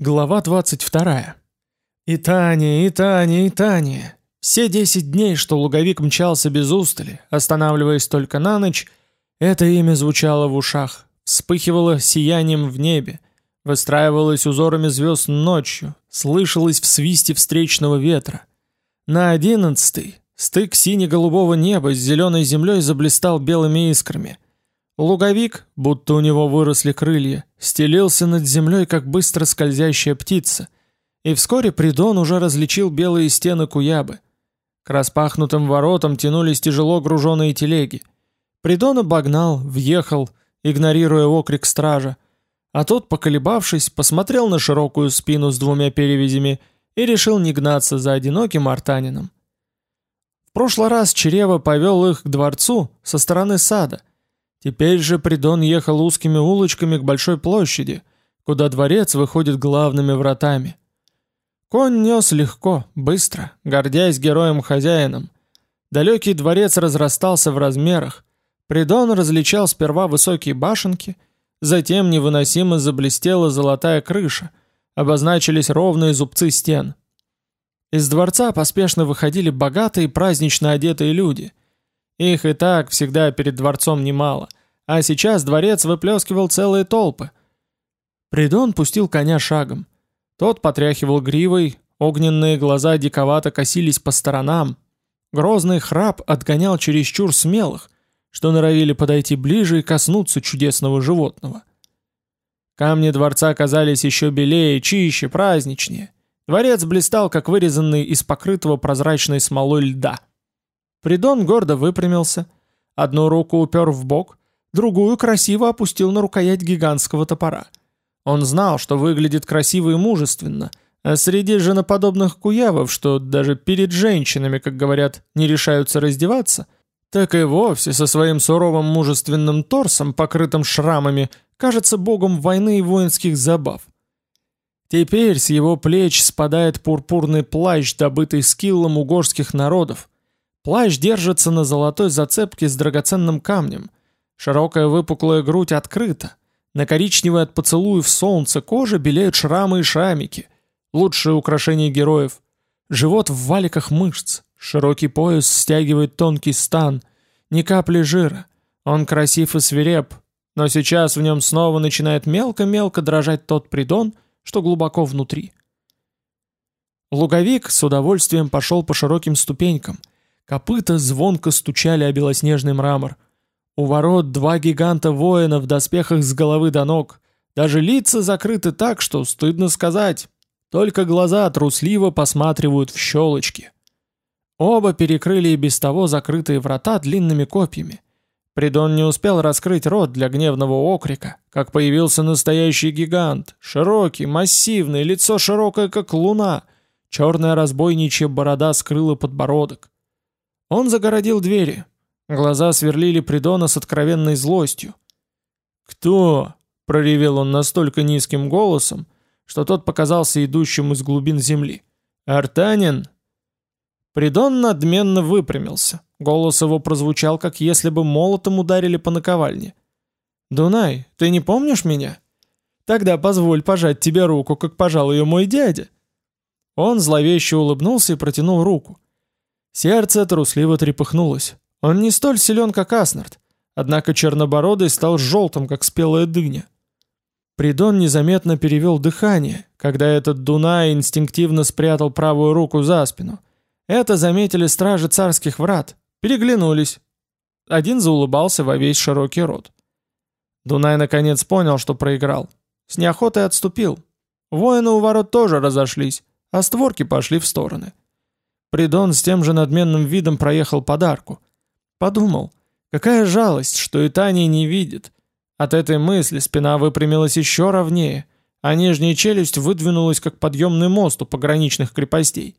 Глава 22. И Таня, и Таня, и Таня. Все десять дней, что луговик мчался без устали, останавливаясь только на ночь, это имя звучало в ушах, вспыхивало сиянием в небе, выстраивалось узорами звезд ночью, слышалось в свисте встречного ветра. На одиннадцатый стык сине-голубого неба с зеленой землей заблистал белыми искрами — Луговик, будто у него выросли крылья, стелился над землей, как быстро скользящая птица, и вскоре Придон уже различил белые стены Куябы. К распахнутым воротам тянулись тяжело груженные телеги. Придон обогнал, въехал, игнорируя окрик стража, а тот, поколебавшись, посмотрел на широкую спину с двумя перевязями и решил не гнаться за одиноким артанином. В прошлый раз Черева повел их к дворцу со стороны сада, Теперь же Придон ехал узкими улочками к большой площади, куда дворец выходит главными вратами. Конь нес легко, быстро, гордясь героем-хозяином. Далекий дворец разрастался в размерах. Придон различал сперва высокие башенки, затем невыносимо заблестела золотая крыша, обозначились ровные зубцы стен. Из дворца поспешно выходили богатые празднично одетые люди. Их и так всегда перед дворцом немало, а сейчас дворец выплескивал целые толпы. Придон пустил коня шагом. Тот потряхивал гривой, огненные глаза диковато косились по сторонам. Грозный храп отгонял чересчур смелых, что норовили подойти ближе и коснуться чудесного животного. Камни дворца казались еще белее, чище, праздничнее. Дворец блистал, как вырезанный из покрытого прозрачной смолой льда. Придон гордо выпрямился, одну руку упер в бок, другую красиво опустил на рукоять гигантского топора. Он знал, что выглядит красиво и мужественно, а среди женоподобных куявов, что даже перед женщинами, как говорят, не решаются раздеваться, так и вовсе со своим суровым мужественным торсом, покрытым шрамами, кажется богом войны и воинских забав. Теперь с его плеч спадает пурпурный плащ, добытый скиллом угорских народов, Плащ держится на золотой зацепке с драгоценным камнем. Широкая выпуклая грудь открыта. На коричневой от поцелуев солнца коже белеют шрамы и шрамики. Лучшее украшение героев. Живот в валиках мышц. Широкий пояс стягивает тонкий стан. Ни капли жира. Он красив и свиреп. Но сейчас в нем снова начинает мелко-мелко дрожать тот придон, что глубоко внутри. Луговик с удовольствием пошел по широким ступенькам — Копыта звонко стучали о белоснежный мрамор. У ворот два гиганта-воина в доспехах с головы до ног. Даже лица закрыты так, что стыдно сказать. Только глаза трусливо посматривают в щелочки. Оба перекрыли и без того закрытые врата длинными копьями. Придон не успел раскрыть рот для гневного окрика, как появился настоящий гигант, широкий, массивный, лицо широкое, как луна, черная разбойничья борода скрыла подбородок. Он загородил двери. Глаза сверлили Придона с откровенной злостью. «Кто?» — проревел он настолько низким голосом, что тот показался идущим из глубин земли. «Артанин?» Придон надменно выпрямился. Голос его прозвучал, как если бы молотом ударили по наковальне. «Дунай, ты не помнишь меня? Тогда позволь пожать тебе руку, как пожал ее мой дядя». Он зловеще улыбнулся и протянул руку. Сердце трусливо трепыхнулось. Он не столь силен, как Аснард, однако чернобородый стал желтым, как спелая дыня. Придон незаметно перевел дыхание, когда этот Дунай инстинктивно спрятал правую руку за спину. Это заметили стражи царских врат, переглянулись. Один заулыбался во весь широкий рот. Дунай наконец понял, что проиграл. С неохотой отступил. Воины у ворот тоже разошлись, а створки пошли в стороны. Придон с тем же надменным видом проехал подарку. Подумал, какая жалость, что и Таня не видит. От этой мысли спина выпрямилась еще ровнее, а нижняя челюсть выдвинулась, как подъемный мост у пограничных крепостей.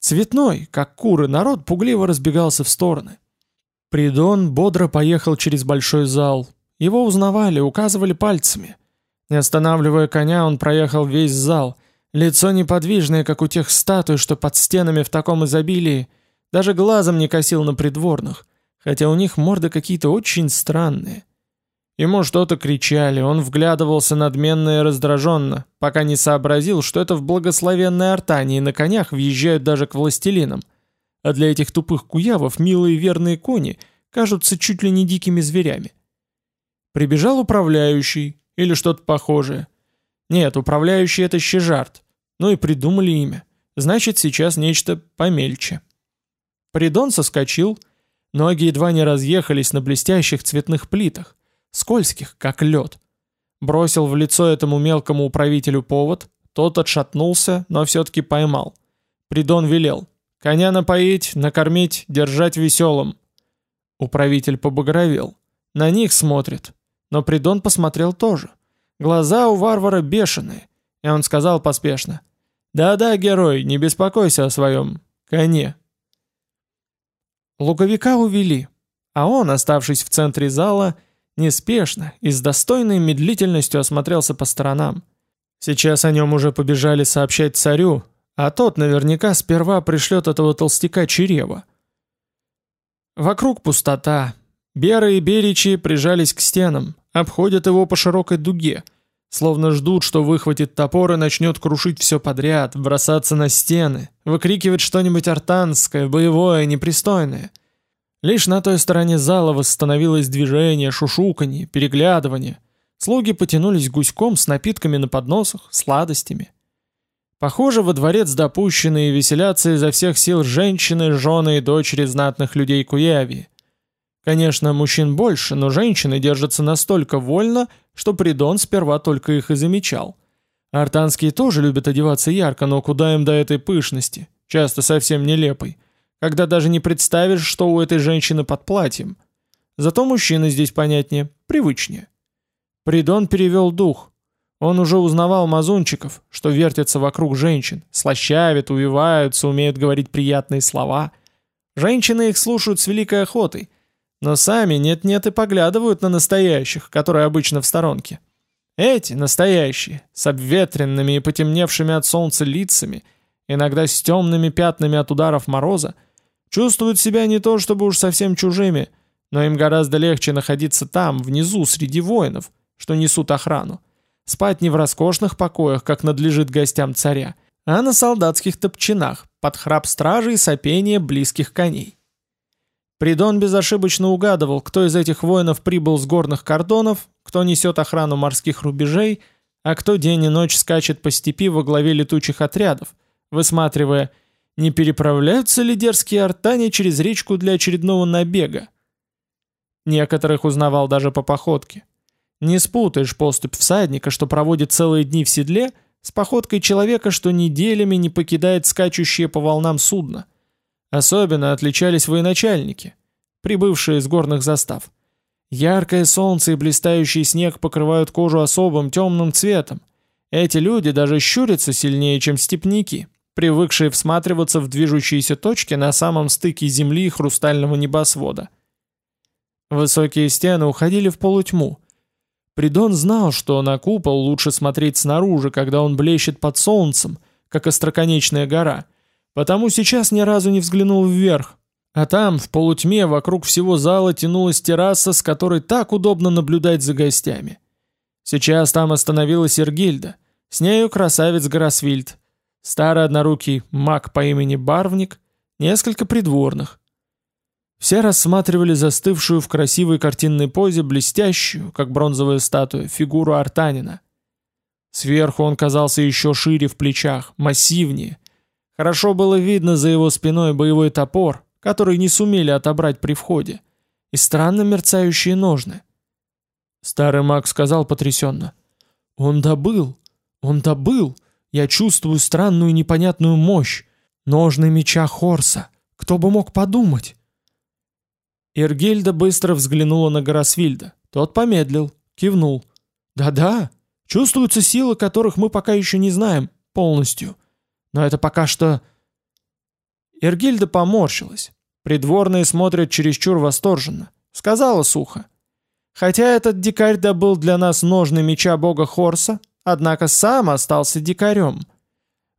Цветной, как куры, народ пугливо разбегался в стороны. Придон бодро поехал через большой зал. Его узнавали, указывали пальцами. Не останавливая коня, он проехал весь зал — Лицо неподвижное, как у тех статуй, что под стенами в таком изобилии, даже глазом не косил на придворных, хотя у них морды какие-то очень странные. Ему что-то кричали, он вглядывался надменно и раздраженно, пока не сообразил, что это в благословенной Артании на конях въезжают даже к властелинам. А для этих тупых куявов милые верные кони кажутся чуть ли не дикими зверями. Прибежал управляющий или что-то похожее. Нет, управляющий это Щежарт. Ну и придумали имя. Значит, сейчас нечто помельче. Придон соскочил, ноги едва не разъехались на блестящих цветных плитах, скользких, как лед. Бросил в лицо этому мелкому управителю повод, тот отшатнулся, но все-таки поймал. Придон велел. «Коня напоить, накормить, держать веселым». Управитель побагровел. На них смотрит. Но Придон посмотрел тоже. Глаза у варвара бешеные. И он сказал поспешно. «Да-да, герой, не беспокойся о своем коне». Луговика увели, а он, оставшись в центре зала, неспешно и с достойной медлительностью осмотрелся по сторонам. Сейчас о нем уже побежали сообщать царю, а тот наверняка сперва пришлет этого толстяка Черева. Вокруг пустота. Беры и беричи прижались к стенам, обходят его по широкой дуге, словно ждут, что выхватит топор и начнет крушить все подряд, бросаться на стены, выкрикивать что-нибудь артанское, боевое, непристойное. Лишь на той стороне зала восстановилось движение, шушуканье, переглядывание. Слуги потянулись гуськом с напитками на подносах, сладостями. Похоже, во дворец допущены и веселятся изо всех сил женщины, жены и дочери знатных людей Куявии. Конечно, мужчин больше, но женщины держатся настолько вольно, что Придон сперва только их и замечал. Артанские тоже любят одеваться ярко, но куда им до этой пышности, часто совсем нелепой, когда даже не представишь, что у этой женщины под платьем. Зато мужчины здесь понятнее, привычнее. Придон перевел дух. Он уже узнавал мазунчиков, что вертятся вокруг женщин, слащавят, увиваются, умеют говорить приятные слова. Женщины их слушают с великой охотой – но сами нет-нет и поглядывают на настоящих, которые обычно в сторонке. Эти, настоящие, с обветренными и потемневшими от солнца лицами, иногда с темными пятнами от ударов мороза, чувствуют себя не то чтобы уж совсем чужими, но им гораздо легче находиться там, внизу, среди воинов, что несут охрану. Спать не в роскошных покоях, как надлежит гостям царя, а на солдатских топчинах, под храп стражи и сопение близких коней. Придон безошибочно угадывал, кто из этих воинов прибыл с горных кордонов, кто несет охрану морских рубежей, а кто день и ночь скачет по степи во главе летучих отрядов, высматривая, не переправляются ли дерзкие артане через речку для очередного набега. Некоторых узнавал даже по походке. Не спутаешь поступь всадника, что проводит целые дни в седле, с походкой человека, что неделями не покидает скачущее по волнам судно. Особенно отличались военачальники, прибывшие из горных застав. Яркое солнце и блистающий снег покрывают кожу особым темным цветом. Эти люди даже щурятся сильнее, чем степняки, привыкшие всматриваться в движущиеся точки на самом стыке земли и хрустального небосвода. Высокие стены уходили в полутьму. Придон знал, что на купол лучше смотреть снаружи, когда он блещет под солнцем, как остроконечная гора — Потому сейчас ни разу не взглянул вверх. А там, в полутьме, вокруг всего зала тянулась терраса, с которой так удобно наблюдать за гостями. Сейчас там остановилась Иргильда. С нею красавец Гарасвильд. Старый однорукий маг по имени Барвник, несколько придворных. Все рассматривали застывшую в красивой картинной позе блестящую, как бронзовая статуя, фигуру Артанина. Сверху он казался еще шире в плечах, массивнее, Хорошо было видно за его спиной боевой топор, который не сумели отобрать при входе, и странно мерцающие ножны. Старый маг сказал потрясенно. «Он добыл! Он добыл! Я чувствую странную непонятную мощь! Ножны меча Хорса! Кто бы мог подумать?» Иргильда быстро взглянула на Гарасвильда. Тот помедлил, кивнул. «Да-да, чувствуются силы, которых мы пока еще не знаем полностью. Но это пока что...» Иргильда поморщилась. Придворные смотрят чересчур восторженно. Сказала сухо. «Хотя этот дикарь добыл для нас ножны меча бога Хорса, однако сам остался дикарем.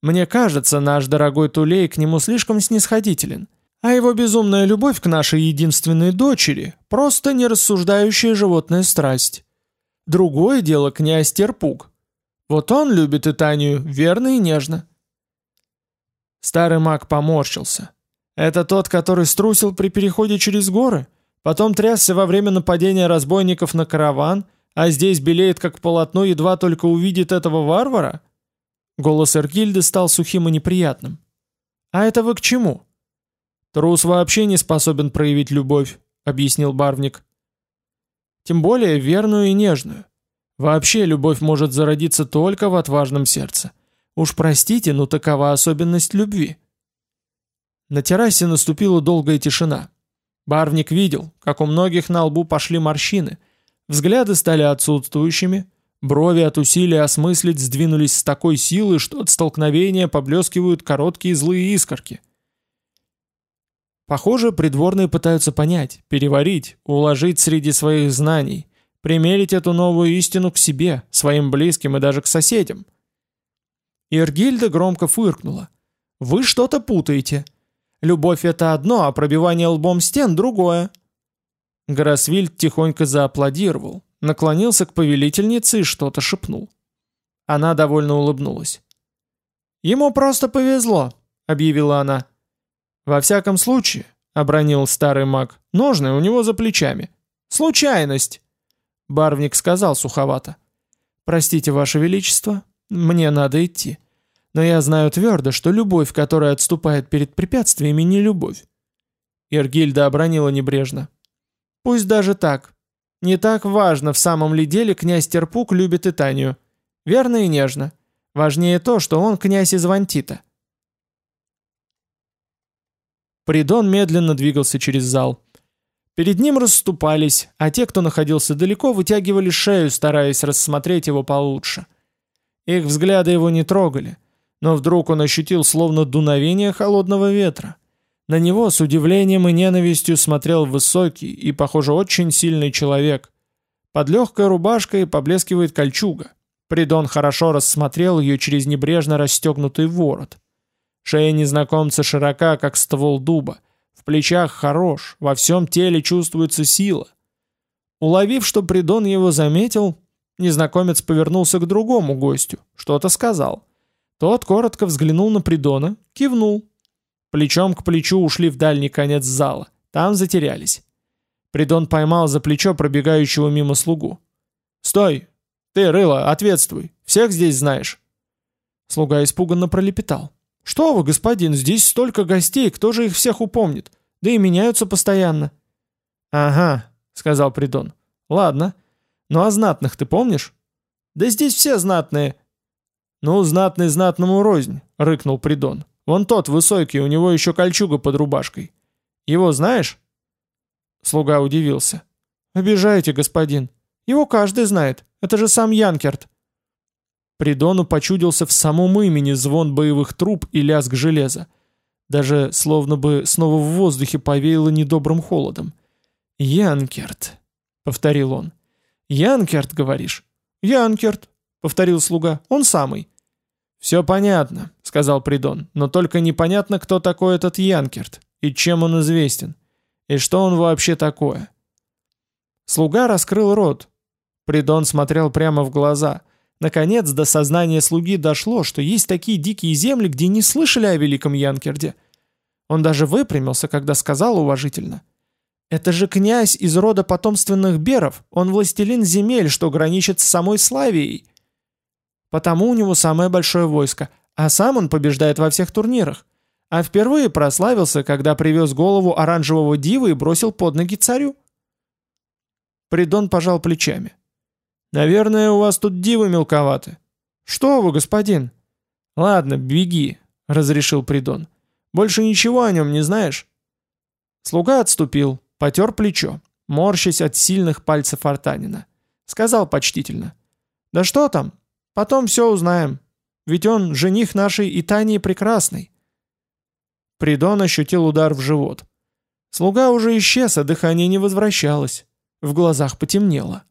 Мне кажется, наш дорогой Тулей к нему слишком снисходителен. А его безумная любовь к нашей единственной дочери – просто нерассуждающая животная страсть. Другое дело князь Терпук. Вот он любит Итанию верно и нежно. Старый маг поморщился. Это тот, который струсил при переходе через горы? Потом трясся во время нападения разбойников на караван, а здесь белеет как полотно, едва только увидит этого варвара? Голос Эргильды стал сухим и неприятным. «А это вы к чему?» «Трус вообще не способен проявить любовь», — объяснил Барвник. «Тем более верную и нежную. Вообще любовь может зародиться только в отважном сердце. Уж простите, но такова особенность любви». На террасе наступила долгая тишина. Барвник видел, как у многих на лбу пошли морщины. Взгляды стали отсутствующими, брови от усилия осмыслить сдвинулись с такой силой, что от столкновения поблескивают короткие злые искорки. Похоже, придворные пытаются понять, переварить, уложить среди своих знаний, примерить эту новую истину к себе, своим близким и даже к соседям. Иргильда громко фыркнула. «Вы что-то путаете. Любовь — это одно, а пробивание лбом стен — другое». Гросвильд тихонько зааплодировал, наклонился к повелительнице и что-то шепнул. Она довольно улыбнулась. «Ему просто повезло», — объявила она. «Во всяком случае», — обронил старый маг, — «ножны у него за плечами». «Случайность», — Барвник сказал суховато. «Простите, Ваше Величество, мне надо идти. Но я знаю твердо, что любовь, которая отступает перед препятствиями, не любовь». Иргильда обронила небрежно. «Пусть даже так. Не так важно, в самом ли деле князь Терпук любит Итанию. Верно и нежно. Важнее то, что он князь из Вантита». Придон медленно двигался через зал. Перед ним расступались, а те, кто находился далеко, вытягивали шею, стараясь рассмотреть его получше. Их взгляды его не трогали, но вдруг он ощутил словно дуновение холодного ветра. На него с удивлением и ненавистью смотрел высокий и, похоже, очень сильный человек. Под легкой рубашкой поблескивает кольчуга. Придон хорошо рассмотрел ее через небрежно расстегнутый ворот. Шея незнакомца широка, как ствол дуба. В плечах хорош, во всем теле чувствуется сила. Уловив, что Придон его заметил, незнакомец повернулся к другому гостю, что-то сказал. Тот коротко взглянул на Придона, кивнул. Плечом к плечу ушли в дальний конец зала. Там затерялись. Придон поймал за плечо пробегающего мимо слугу. «Стой! Ты, Рыло, ответствуй! Всех здесь знаешь!» Слуга испуганно пролепетал. «Что вы, господин, здесь столько гостей, кто же их всех упомнит? Да и меняются постоянно». «Ага», — сказал Придон. «Ладно. Ну а знатных ты помнишь?» «Да здесь все знатные». «Ну, знатный знатному рознь», — рыкнул Придон. «Вон тот высокий, у него еще кольчуга под рубашкой. Его знаешь?» Слуга удивился. «Обижаете, господин. Его каждый знает. Это же сам Янкерт». Придону почудился в самом имени звон боевых труб и лязг железа. Даже словно бы снова в воздухе повеяло недобрым холодом. «Янкерт», — повторил он. «Янкерт, говоришь?» «Янкерт», — повторил слуга. «Он самый». «Все понятно», — сказал Придон, «но только непонятно, кто такой этот Янкерт и чем он известен, и что он вообще такое». Слуга раскрыл рот. Придон смотрел прямо в глаза — Наконец до сознания слуги дошло, что есть такие дикие земли, где не слышали о великом Янкерде. Он даже выпрямился, когда сказал уважительно. «Это же князь из рода потомственных беров, он властелин земель, что граничит с самой Славией. Потому у него самое большое войско, а сам он побеждает во всех турнирах. А впервые прославился, когда привез голову оранжевого дива и бросил под ноги царю». Придон пожал плечами. Наверное, у вас тут дивы мелковаты. Что вы, господин? Ладно, беги, разрешил Придон. Больше ничего о нем не знаешь? Слуга отступил, потер плечо, морщась от сильных пальцев Артанина. Сказал почтительно. Да что там? Потом все узнаем. Ведь он жених нашей Итании Прекрасной. Придон ощутил удар в живот. Слуга уже исчез, а дыхание не возвращалось. В глазах потемнело.